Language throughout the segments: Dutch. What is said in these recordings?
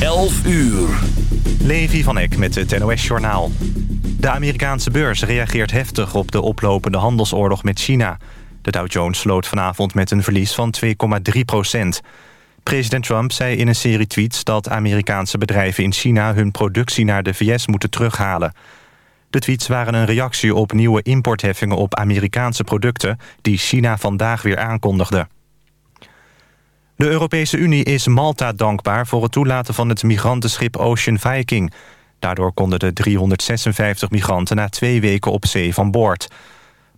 11 uur. Levi van Eck met het NOS-journaal. De Amerikaanse beurs reageert heftig op de oplopende handelsoorlog met China. De Dow Jones sloot vanavond met een verlies van 2,3 procent. President Trump zei in een serie tweets dat Amerikaanse bedrijven in China... hun productie naar de VS moeten terughalen. De tweets waren een reactie op nieuwe importheffingen op Amerikaanse producten... die China vandaag weer aankondigde. De Europese Unie is Malta dankbaar voor het toelaten van het migrantenschip Ocean Viking. Daardoor konden de 356 migranten na twee weken op zee van boord.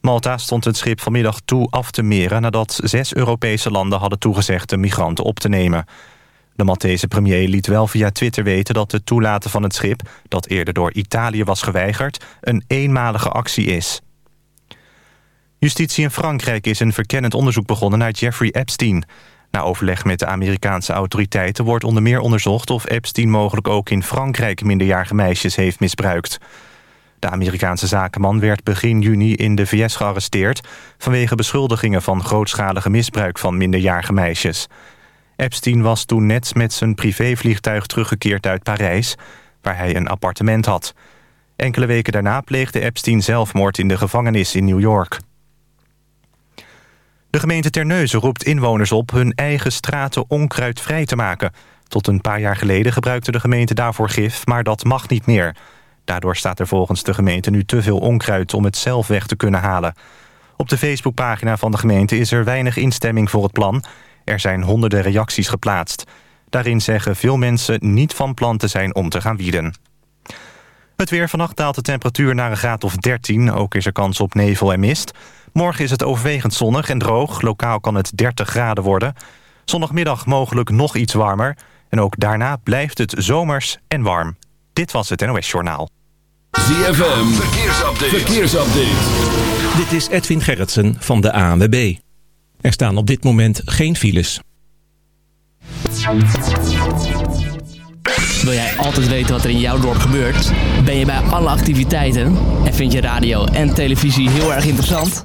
Malta stond het schip vanmiddag toe af te meren... nadat zes Europese landen hadden toegezegd de migranten op te nemen. De Maltese premier liet wel via Twitter weten dat het toelaten van het schip... dat eerder door Italië was geweigerd, een eenmalige actie is. Justitie in Frankrijk is een verkennend onderzoek begonnen naar Jeffrey Epstein... Na overleg met de Amerikaanse autoriteiten wordt onder meer onderzocht... of Epstein mogelijk ook in Frankrijk minderjarige meisjes heeft misbruikt. De Amerikaanse zakenman werd begin juni in de VS gearresteerd... vanwege beschuldigingen van grootschalige misbruik van minderjarige meisjes. Epstein was toen net met zijn privévliegtuig teruggekeerd uit Parijs... waar hij een appartement had. Enkele weken daarna pleegde Epstein zelfmoord in de gevangenis in New York. De gemeente Terneuzen roept inwoners op hun eigen straten onkruidvrij te maken. Tot een paar jaar geleden gebruikte de gemeente daarvoor gif, maar dat mag niet meer. Daardoor staat er volgens de gemeente nu te veel onkruid om het zelf weg te kunnen halen. Op de Facebookpagina van de gemeente is er weinig instemming voor het plan. Er zijn honderden reacties geplaatst. Daarin zeggen veel mensen niet van plan te zijn om te gaan wieden. Het weer vannacht daalt de temperatuur naar een graad of 13. Ook is er kans op nevel en mist. Morgen is het overwegend zonnig en droog. Lokaal kan het 30 graden worden. Zondagmiddag mogelijk nog iets warmer. En ook daarna blijft het zomers en warm. Dit was het NOS Journaal. ZFM, verkeersupdate. verkeersupdate. Dit is Edwin Gerritsen van de ANWB. Er staan op dit moment geen files. Wil jij altijd weten wat er in jouw dorp gebeurt? Ben je bij alle activiteiten? En vind je radio en televisie heel erg interessant?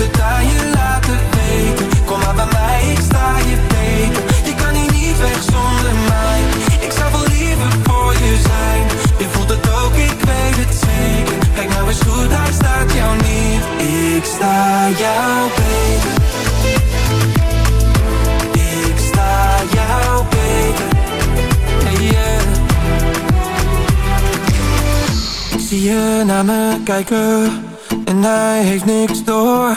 het aan je laten weten. Kom maar bij mij, ik sta je beter. Je kan hier niet weg zonder mij. Ik zou wel liever voor je zijn. Je voelt het ook, ik weet het zeker. Kijk nou eens goed, hij staat jou niet. Ik sta jou beter. Ik sta jou beter. Hey, yeah. Ik zie je naar me kijken en hij heeft niks door.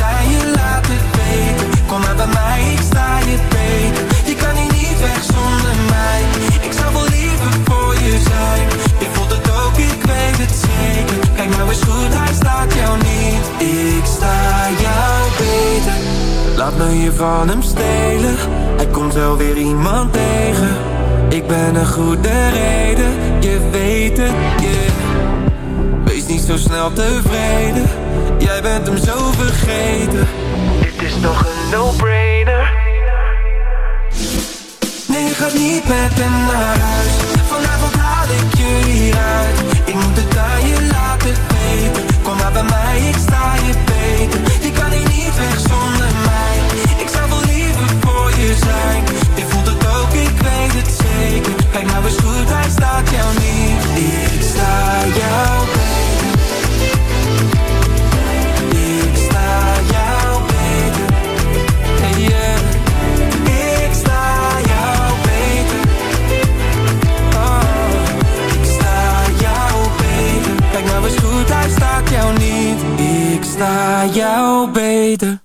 bij mij, ik sta je beter. Je kan hier niet weg zonder mij. Ik zou wel liever voor je zijn. Je voelt het ook, ik weet het zeker. Kijk nou eens goed, hij staat jou niet. Ik sta jou beter. Laat me je van hem stelen. Hij komt wel weer iemand tegen. Ik ben een goede reden, je weet het, yeah. Wees niet zo snel tevreden, jij bent hem zo vergeten. Dit is toch een no-brainer? Nee, je gaat niet met hem naar huis. Vanavond haal ik je hieruit. Ik moet het aan je laten weten. Kom maar bij mij, ik sta je beter. Je kan hier niet weg zonder mij. Ik zou wel liever voor je zijn. Je voelt het ook, ik weet het zeker. Kijk nou eens goed, hij staat sta jou beter.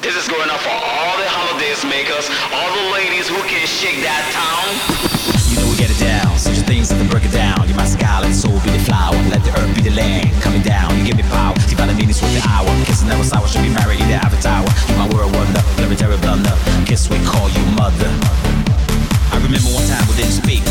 This is going up for all the holidays makers, all the ladies who can shake that town. You know we get it down, such things that can break it down. You're my scarlet soul, be the flower. Let the earth be the land, coming down. You give me power, divine meanings with the hour. Kissing never sour, should be married in the avatar. You're my world wonder, legendary blunder. Kiss we call you mother. I remember one time we didn't speak.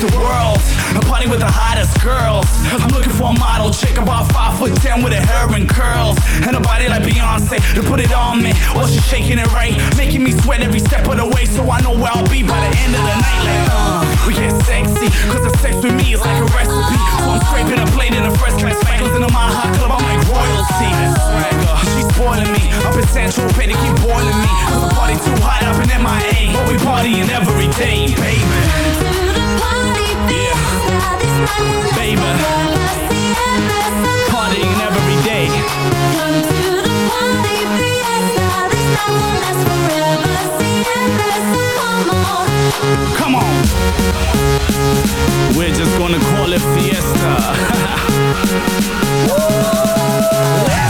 The world. A party with the hottest girls. I'm looking for a model chick about five foot ten with her hair and curls. And a body like Beyonce to put it on me. While she's shaking it right, making me sweat every step of the way. So I know where I'll be by the end of the night. Like, uh, we get sexy, cause the sex with me is like a recipe. So I'm scraping a plate in a first class flight. in a my hot club, I'm like royalty. She's spoiling me. Up in Central Pay, they keep boiling me. Cause the party too hot up in MIA. But we partying every day, baby. Baby. Partying every day. Come to the fiesta This night will last forever come on. Come on We're just gonna call it fiesta.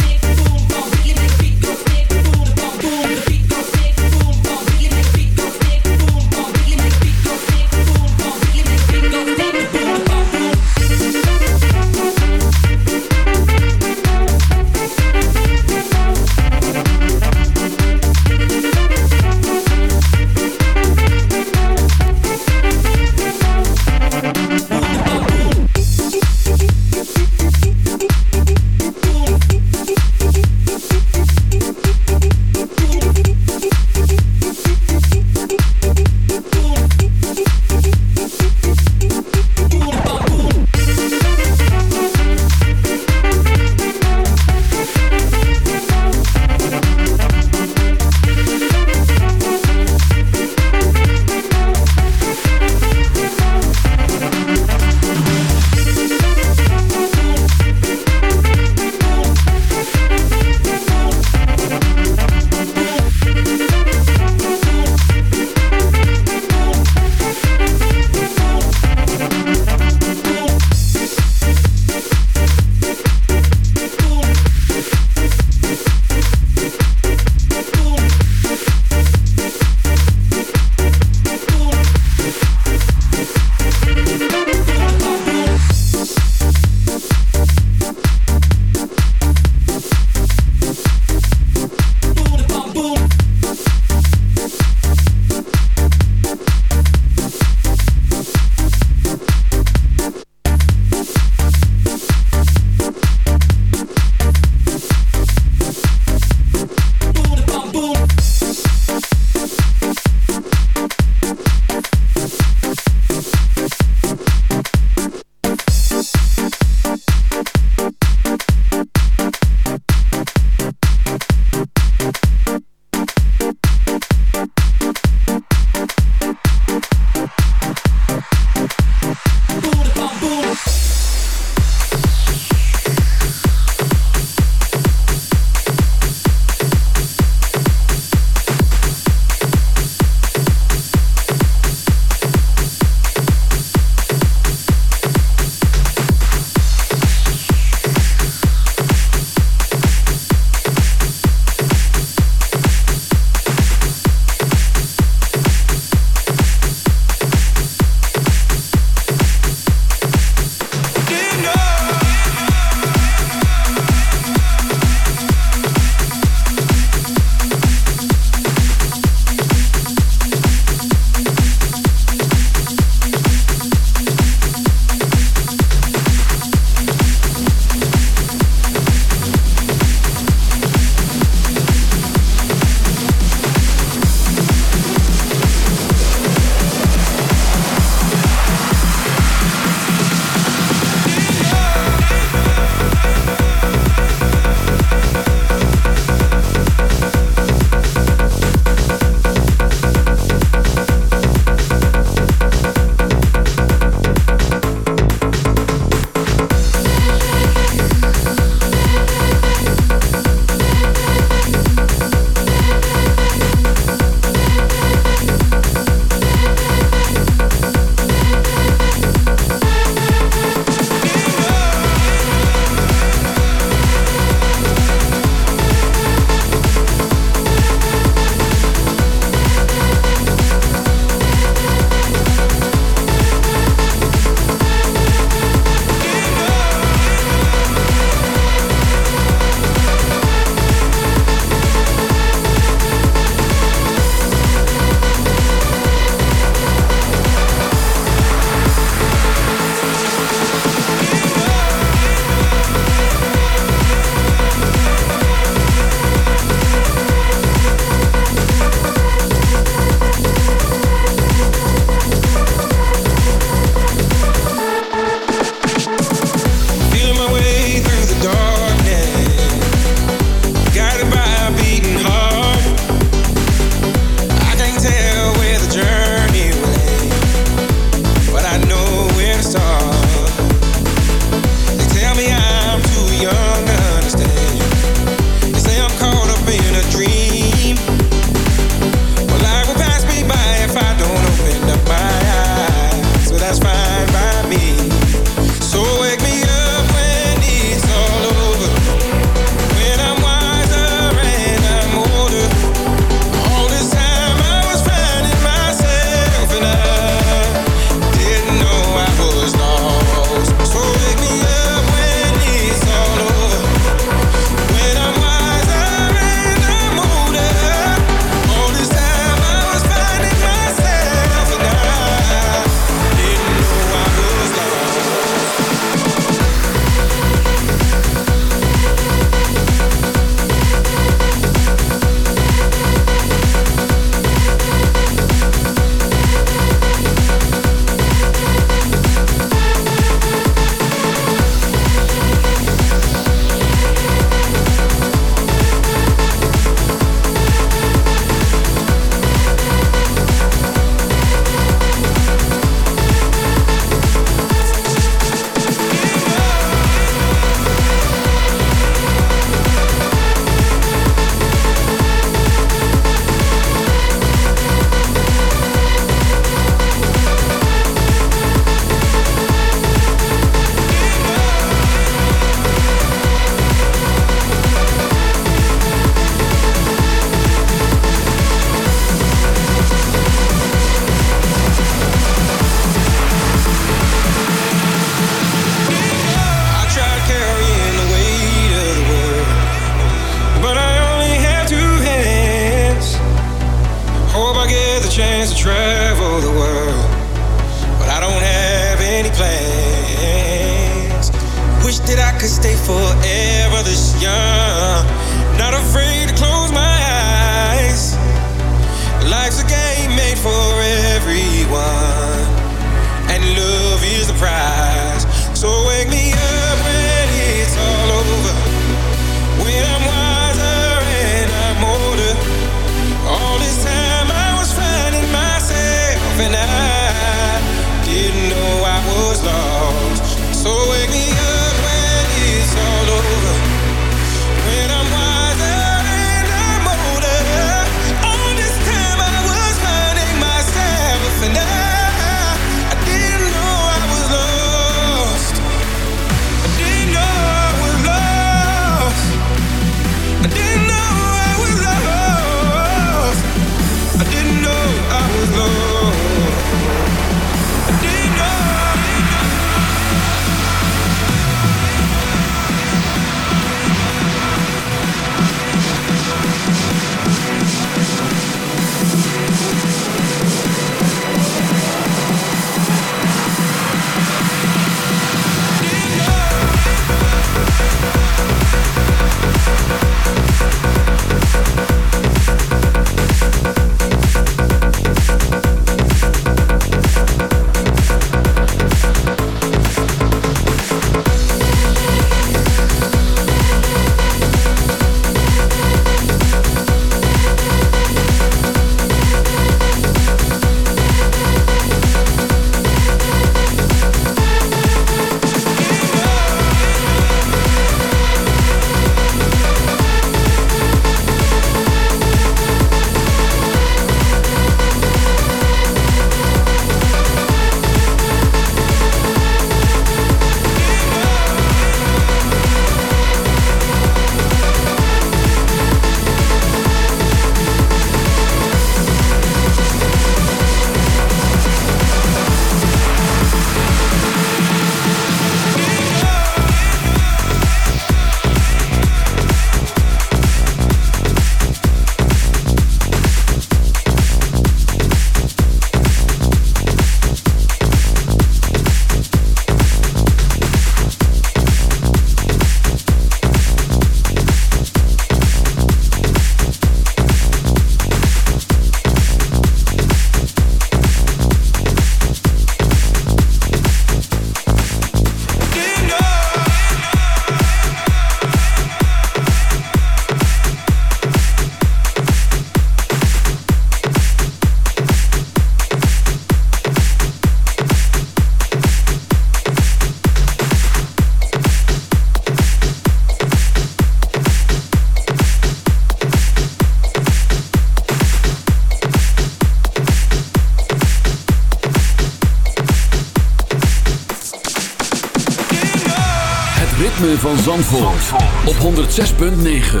Op 106.9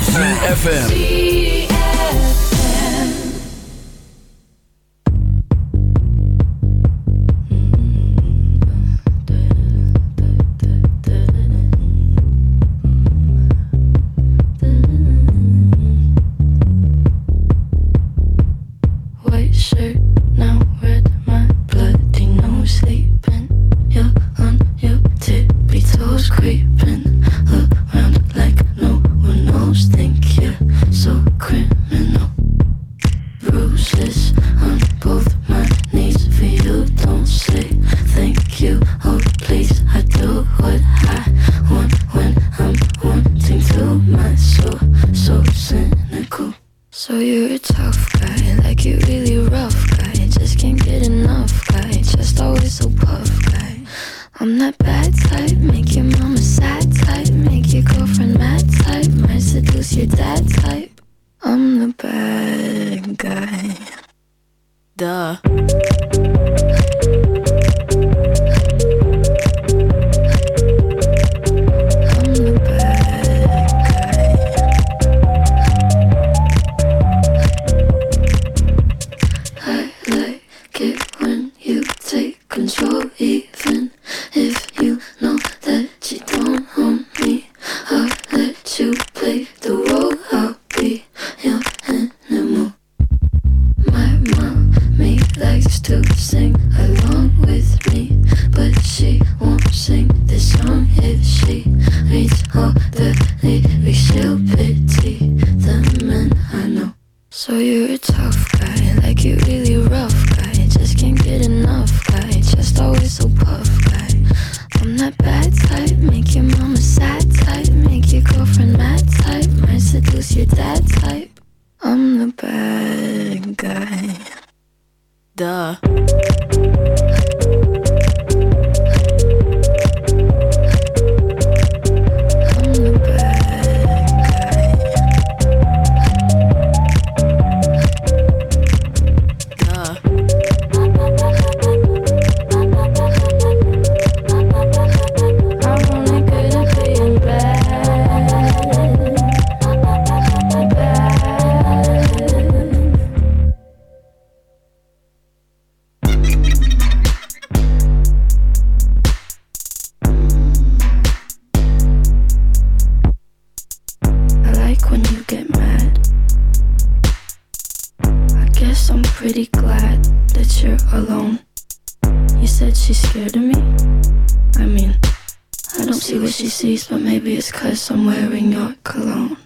ZFM. for you. Sees, but maybe it's cause I'm wearing your cologne.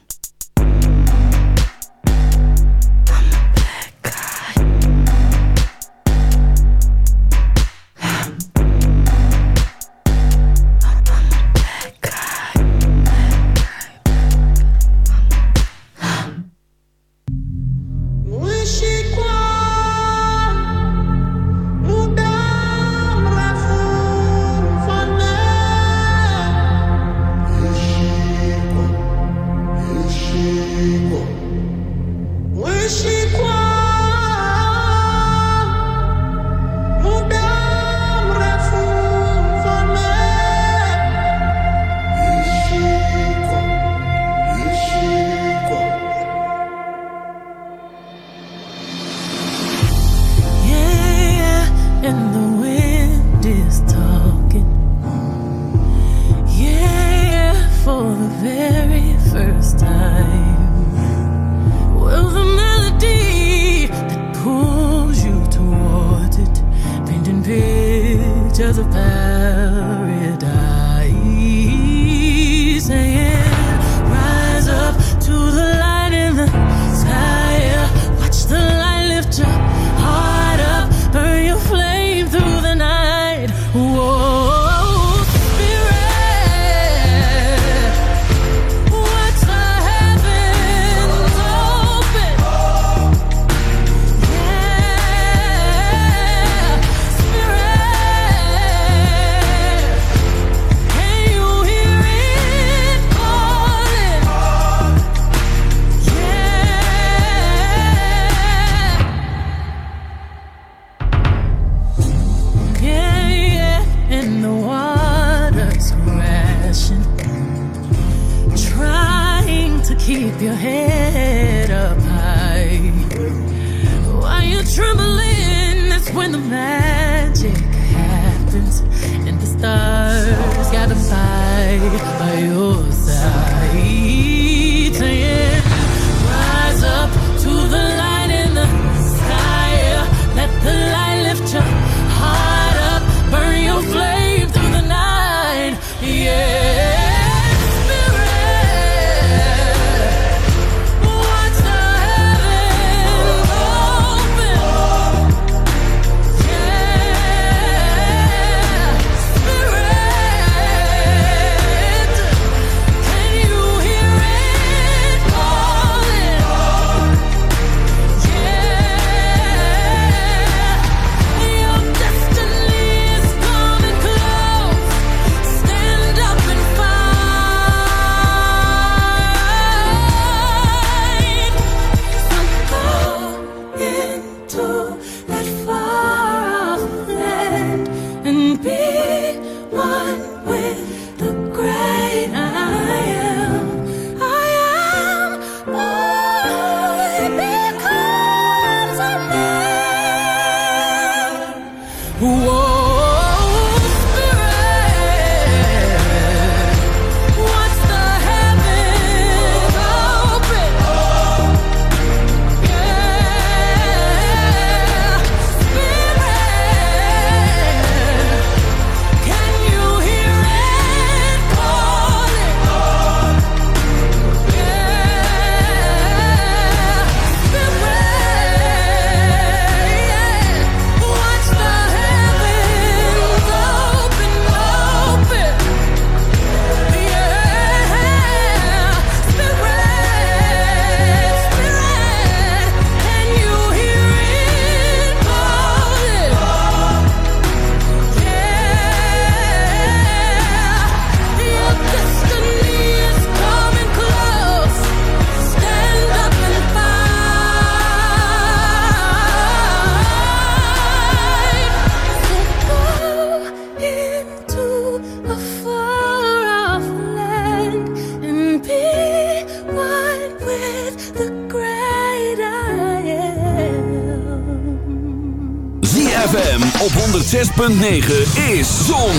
Is Zon,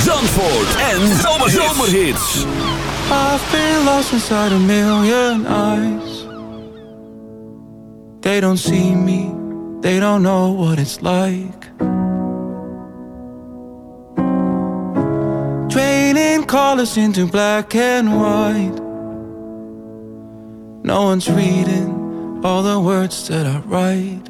Zandvoort en Zomerhits. I've been lost inside a million eyes. They don't see me, they don't know what it's like. Draining colors into black and white. No one's reading all the words that I write.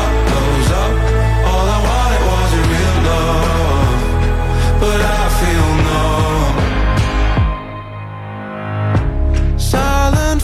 up,